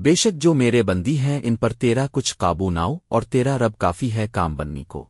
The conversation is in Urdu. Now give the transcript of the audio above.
بے شک جو میرے بندی ہیں، ان پر تیرا کچھ قابو ناؤ اور تیرا رب کافی ہے کام بننی کو۔